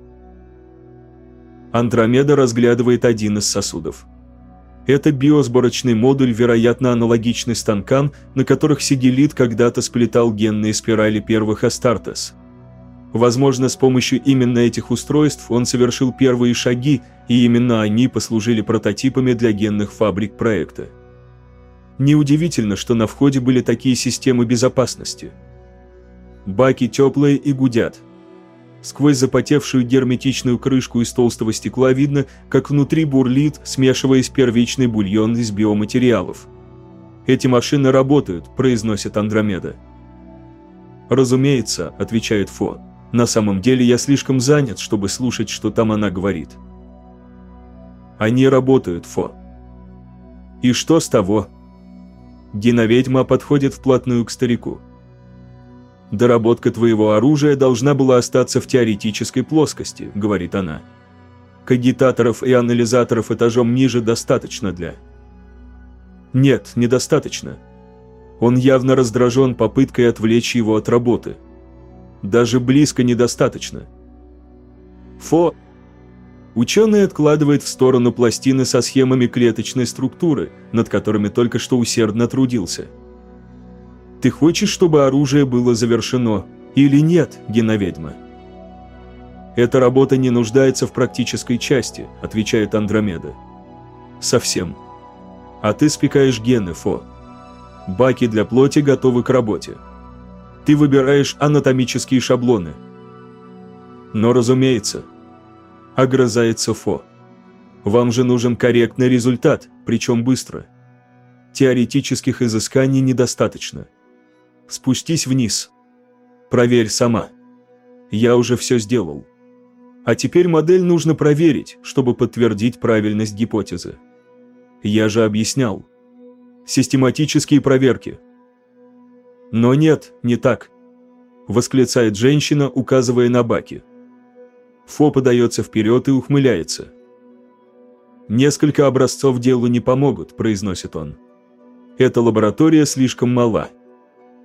Андромеда разглядывает один из сосудов. Это биосборочный модуль, вероятно, аналогичный станкам, на которых Сигелит когда-то сплетал генные спирали первых Астартес. Возможно, с помощью именно этих устройств он совершил первые шаги, и именно они послужили прототипами для генных фабрик проекта. Неудивительно, что на входе были такие системы безопасности. Баки теплые и гудят – Сквозь запотевшую герметичную крышку из толстого стекла видно, как внутри бурлит, смешиваясь первичный бульон из биоматериалов. «Эти машины работают», – произносит Андромеда. «Разумеется», – отвечает Фо. «На самом деле я слишком занят, чтобы слушать, что там она говорит». «Они работают, Фо». «И что с того?» Геноведьма подходит вплотную к старику. «Доработка твоего оружия должна была остаться в теоретической плоскости», — говорит она. «Кагитаторов и анализаторов этажом ниже достаточно для...» «Нет, недостаточно. Он явно раздражен попыткой отвлечь его от работы. Даже близко недостаточно». «Фо...» Ученый откладывает в сторону пластины со схемами клеточной структуры, над которыми только что усердно трудился. «Ты хочешь, чтобы оружие было завершено? Или нет, геноведьма?» «Эта работа не нуждается в практической части», – отвечает Андромеда. «Совсем. А ты спекаешь гены, Фо. Баки для плоти готовы к работе. Ты выбираешь анатомические шаблоны. Но, разумеется, огрызается Фо. Вам же нужен корректный результат, причем быстро. Теоретических изысканий недостаточно. Спустись вниз. Проверь сама. Я уже все сделал. А теперь модель нужно проверить, чтобы подтвердить правильность гипотезы. Я же объяснял. Систематические проверки. Но нет, не так. Восклицает женщина, указывая на баки. Фо подается вперед и ухмыляется. «Несколько образцов делу не помогут», – произносит он. «Эта лаборатория слишком мала.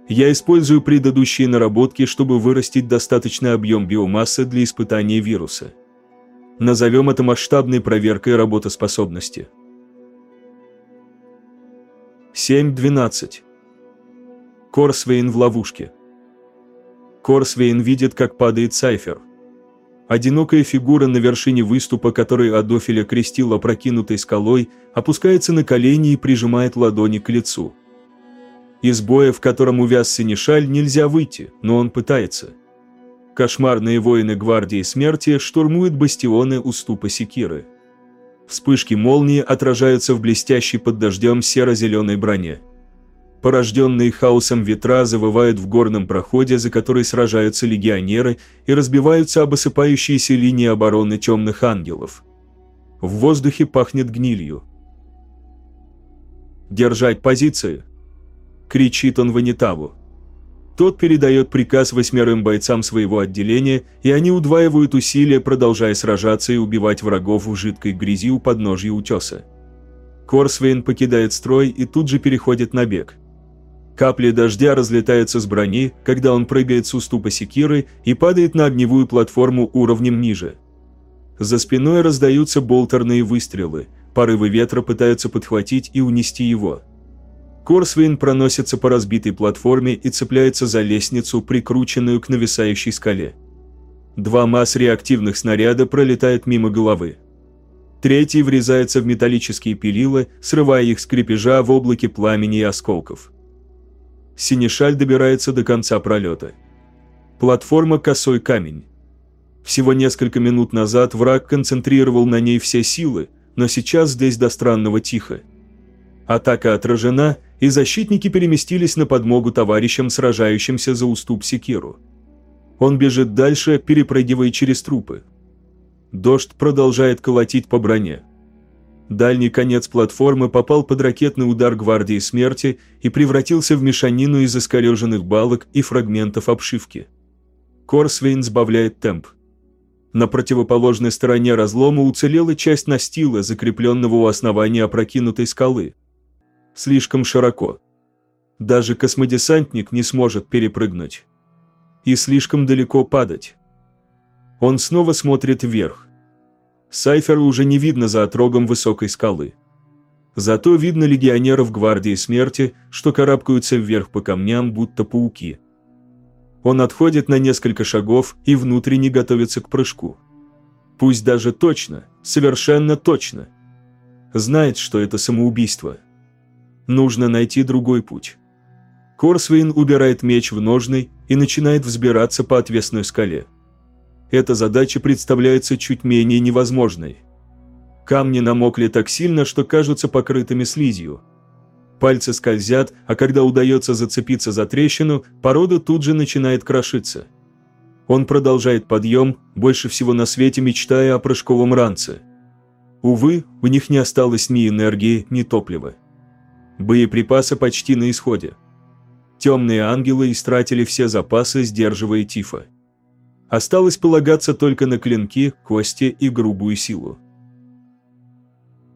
Я использую предыдущие наработки, чтобы вырастить достаточный объем биомассы для испытания вируса. Назовем это масштабной проверкой работоспособности». 7.12. Корсвейн в ловушке. Корсвейн видит, как падает Сайфер. Одинокая фигура на вершине выступа, который Адофиля крестил опрокинутой скалой, опускается на колени и прижимает ладони к лицу. Из боя, в котором увяз Синишаль, нельзя выйти, но он пытается. Кошмарные воины Гвардии Смерти штурмуют бастионы уступа Секиры. Вспышки молнии отражаются в блестящей под дождем серо-зеленой броне. Порожденные хаосом ветра завывают в горном проходе, за который сражаются легионеры и разбиваются об осыпающиеся линии обороны темных ангелов. В воздухе пахнет гнилью. «Держать позиции!» – кричит он Ванитаву. Тот передает приказ восьмерым бойцам своего отделения, и они удваивают усилия, продолжая сражаться и убивать врагов в жидкой грязи у подножья утеса. Корсвейн покидает строй и тут же переходит на бег – Капли дождя разлетаются с брони, когда он прыгает с уступа секиры и падает на огневую платформу уровнем ниже. За спиной раздаются болтерные выстрелы, порывы ветра пытаются подхватить и унести его. Корсвейн проносится по разбитой платформе и цепляется за лестницу, прикрученную к нависающей скале. Два масс реактивных снаряда пролетают мимо головы. Третий врезается в металлические пилилы, срывая их с крепежа в облаке пламени и осколков. Синишаль добирается до конца пролета. Платформа «Косой камень». Всего несколько минут назад враг концентрировал на ней все силы, но сейчас здесь до странного тихо. Атака отражена, и защитники переместились на подмогу товарищам, сражающимся за уступ Секиру. Он бежит дальше, перепрыгивая через трупы. Дождь продолжает колотить по броне. Дальний конец платформы попал под ракетный удар Гвардии Смерти и превратился в мешанину из искореженных балок и фрагментов обшивки. Корсвейн сбавляет темп. На противоположной стороне разлома уцелела часть настила, закрепленного у основания опрокинутой скалы. Слишком широко. Даже космодесантник не сможет перепрыгнуть. И слишком далеко падать. Он снова смотрит вверх. Сайфера уже не видно за отрогом высокой скалы. Зато видно легионеров гвардии смерти, что карабкаются вверх по камням, будто пауки. Он отходит на несколько шагов и внутренне готовится к прыжку. Пусть даже точно, совершенно точно. Знает, что это самоубийство. Нужно найти другой путь. Корсвейн убирает меч в ножны и начинает взбираться по отвесной скале эта задача представляется чуть менее невозможной. Камни намокли так сильно, что кажутся покрытыми слизью. Пальцы скользят, а когда удается зацепиться за трещину, порода тут же начинает крошиться. Он продолжает подъем, больше всего на свете мечтая о прыжковом ранце. Увы, у них не осталось ни энергии, ни топлива. Боеприпасы почти на исходе. Темные ангелы истратили все запасы, сдерживая Тифа. Осталось полагаться только на клинки, кости и грубую силу.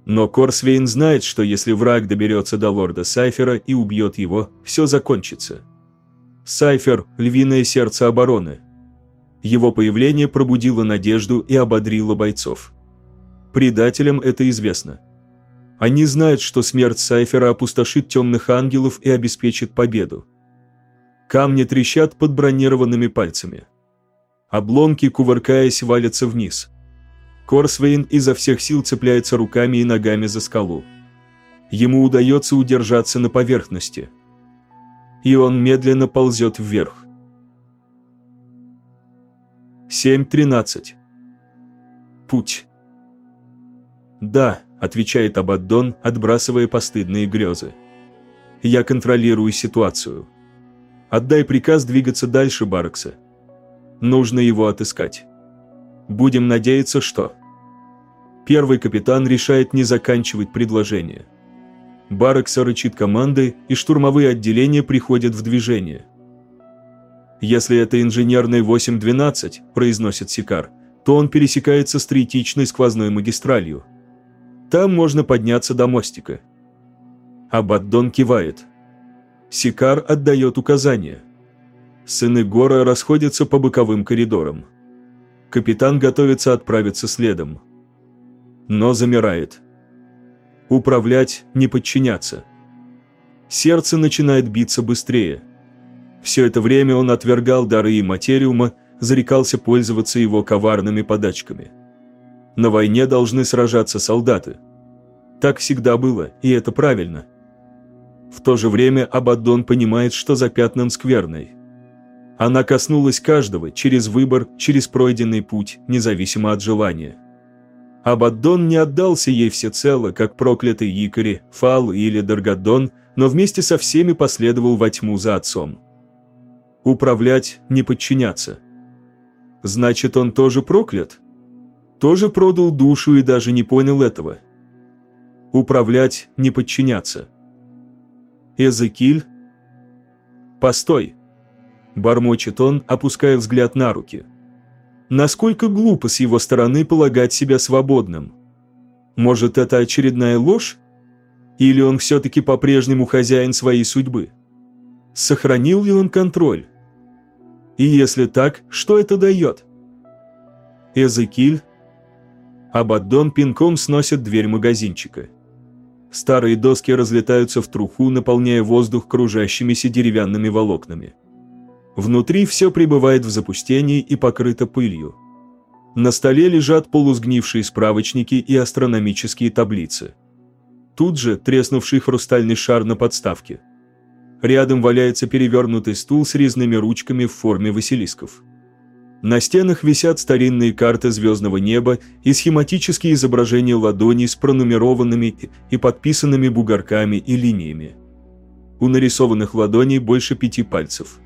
Но Корсвейн знает, что если враг доберется до лорда Сайфера и убьет его, все закончится. Сайфер – львиное сердце обороны. Его появление пробудило надежду и ободрило бойцов. Предателям это известно. Они знают, что смерть Сайфера опустошит темных ангелов и обеспечит победу. Камни трещат под бронированными пальцами. Обломки, кувыркаясь, валятся вниз. Корсвейн изо всех сил цепляется руками и ногами за скалу. Ему удается удержаться на поверхности. И он медленно ползет вверх. 7.13 Путь «Да», – отвечает Абаддон, отбрасывая постыдные грезы. «Я контролирую ситуацию. Отдай приказ двигаться дальше Баракса. Нужно его отыскать. Будем надеяться, что...» Первый капитан решает не заканчивать предложение. Баракса рычит команды, и штурмовые отделения приходят в движение. «Если это инженерный 812», – произносит Сикар, то он пересекается с третичной сквозной магистралью. Там можно подняться до мостика. Абаддон кивает. Сикар отдает указания. Сыны Гора расходятся по боковым коридорам. Капитан готовится отправиться следом. Но замирает. Управлять, не подчиняться. Сердце начинает биться быстрее. Все это время он отвергал дары и материума, зарекался пользоваться его коварными подачками. На войне должны сражаться солдаты. Так всегда было, и это правильно. В то же время Абаддон понимает, что запятнан скверной. Она коснулась каждого через выбор, через пройденный путь, независимо от желания. Абаддон не отдался ей всецело, как проклятый Якори, Фал или Даргадон, но вместе со всеми последовал во тьму за отцом. Управлять, не подчиняться. Значит, он тоже проклят? Тоже продал душу и даже не понял этого. Управлять, не подчиняться. Эзекиль? Постой. Бормочет он, опуская взгляд на руки. Насколько глупо с его стороны полагать себя свободным. Может, это очередная ложь? Или он все-таки по-прежнему хозяин своей судьбы? Сохранил ли он контроль? И если так, что это дает? Эзекиль Абаддон пинком сносит дверь магазинчика. Старые доски разлетаются в труху, наполняя воздух кружащимися деревянными волокнами. Внутри все пребывает в запустении и покрыто пылью. На столе лежат полусгнившие справочники и астрономические таблицы. Тут же треснувший хрустальный шар на подставке. Рядом валяется перевернутый стул с резными ручками в форме василисков. На стенах висят старинные карты звездного неба и схематические изображения ладоней с пронумерованными и подписанными бугорками и линиями. У нарисованных ладоней больше пяти пальцев.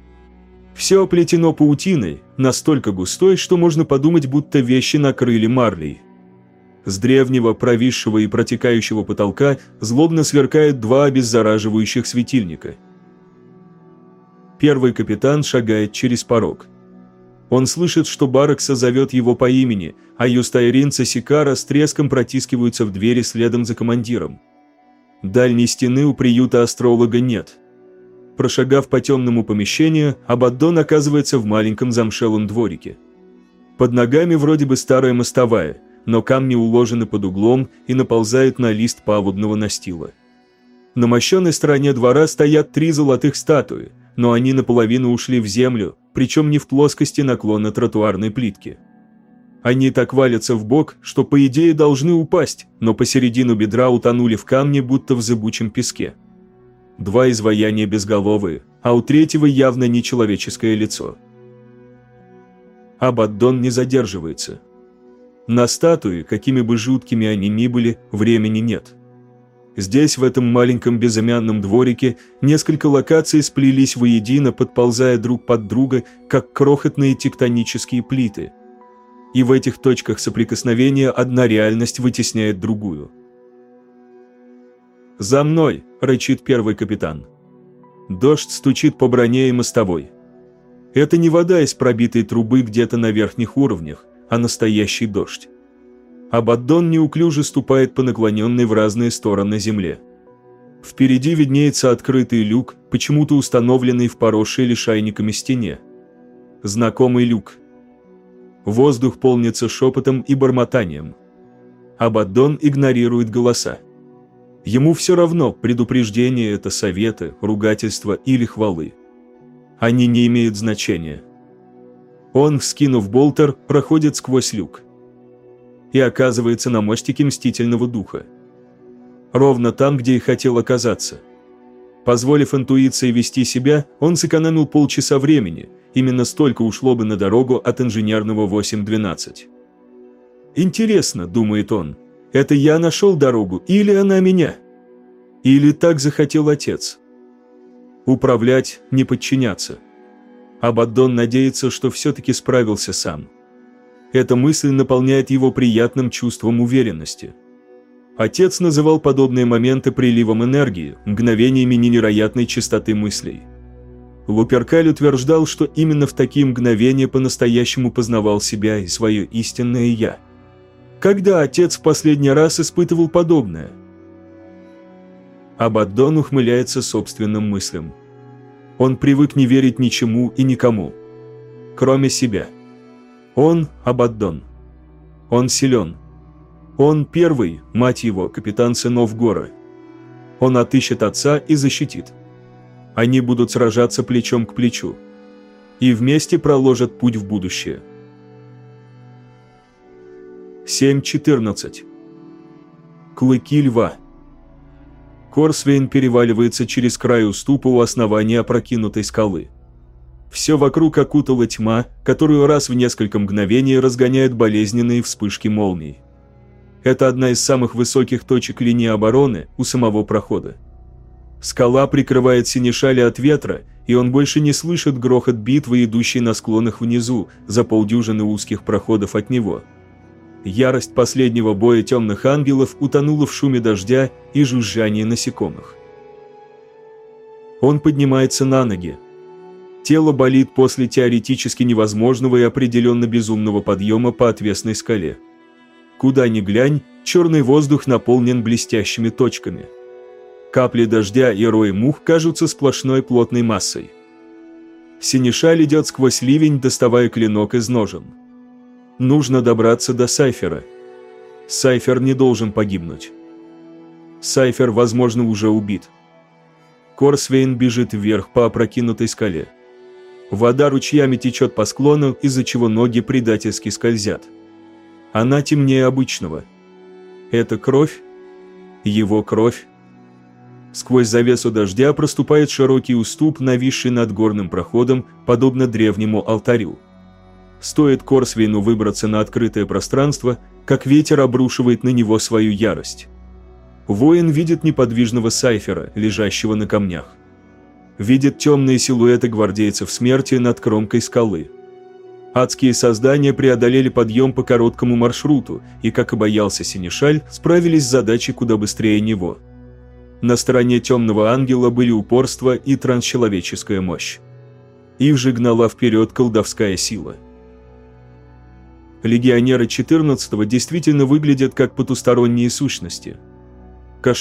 Все оплетено паутиной, настолько густой, что можно подумать, будто вещи накрыли марлей. С древнего, провисшего и протекающего потолка злобно сверкают два обеззараживающих светильника. Первый капитан шагает через порог – он слышит, что Баракса зовет его по имени, а юстайринца Сикара с треском протискиваются в двери следом за командиром. Дальней стены у приюта астролога нет. Прошагав по темному помещению, Абаддон оказывается в маленьком замшелом дворике. Под ногами вроде бы старая мостовая, но камни уложены под углом и наползают на лист палубного настила. На мощенной стороне двора стоят три золотых статуи, но они наполовину ушли в землю, причем не в плоскости наклона тротуарной плитки. Они так валятся в бок, что по идее должны упасть, но посередину бедра утонули в камне, будто в зыбучем песке. Два изваяния безголовые, а у третьего явно нечеловеческое лицо. Абаддон не задерживается. На статуи, какими бы жуткими они ни были, времени нет. Здесь, в этом маленьком безымянном дворике, несколько локаций сплелись воедино, подползая друг под друга, как крохотные тектонические плиты. И в этих точках соприкосновения одна реальность вытесняет другую. «За мной!» – рычит первый капитан. Дождь стучит по броне и мостовой. Это не вода из пробитой трубы где-то на верхних уровнях, а настоящий дождь. Абаддон неуклюже ступает по наклоненной в разные стороны земле. Впереди виднеется открытый люк, почему-то установленный в поросшей лишайниками стене. Знакомый люк. Воздух полнится шепотом и бормотанием. Абаддон игнорирует голоса. Ему все равно, предупреждение это советы, ругательства или хвалы. Они не имеют значения. Он, скинув болтер, проходит сквозь люк. И оказывается на мостике Мстительного Духа. Ровно там, где и хотел оказаться. Позволив интуиции вести себя, он сэкономил полчаса времени, именно столько ушло бы на дорогу от инженерного 812. «Интересно», — думает он, — «это я нашел дорогу или она меня?» Или так захотел отец? Управлять, не подчиняться. Абаддон надеется, что все-таки справился сам. Эта мысль наполняет его приятным чувством уверенности. Отец называл подобные моменты приливом энергии, мгновениями невероятной чистоты мыслей. Луперкаль утверждал, что именно в такие мгновения по-настоящему познавал себя и свое истинное «я». Когда отец в последний раз испытывал подобное? Абаддон ухмыляется собственным мыслям. Он привык не верить ничему и никому, кроме себя. Он – Абаддон. Он силен. Он первый, мать его, капитан сынов горы. Он отыщет отца и защитит. Они будут сражаться плечом к плечу. И вместе проложат путь в будущее. 7.14. Клыки льва. Корсвейн переваливается через край уступа у основания опрокинутой скалы. Все вокруг окутала тьма, которую раз в несколько мгновений разгоняют болезненные вспышки молний. Это одна из самых высоких точек линии обороны у самого прохода. Скала прикрывает Синишали от ветра, и он больше не слышит грохот битвы, идущей на склонах внизу, за полдюжины узких проходов от него – Ярость последнего боя темных ангелов утонула в шуме дождя и жужжании насекомых. Он поднимается на ноги. Тело болит после теоретически невозможного и определенно безумного подъема по отвесной скале. Куда ни глянь, черный воздух наполнен блестящими точками. Капли дождя и рои мух кажутся сплошной плотной массой. Синишаль идет сквозь ливень, доставая клинок из ножен. Нужно добраться до Сайфера. Сайфер не должен погибнуть. Сайфер, возможно, уже убит. Корсвейн бежит вверх по опрокинутой скале. Вода ручьями течет по склону, из-за чего ноги предательски скользят. Она темнее обычного. Это кровь? Его кровь? Сквозь завесу дождя проступает широкий уступ, нависший над горным проходом, подобно древнему алтарю. Стоит Корсвейну выбраться на открытое пространство, как ветер обрушивает на него свою ярость. Воин видит неподвижного Сайфера, лежащего на камнях. Видит темные силуэты гвардейцев смерти над кромкой скалы. Адские создания преодолели подъем по короткому маршруту и, как и боялся Синишаль, справились с задачей куда быстрее него. На стороне темного ангела были упорство и трансчеловеческая мощь. Их же гнала вперед колдовская сила – легионеры 14-го действительно выглядят как потусторонние сущности –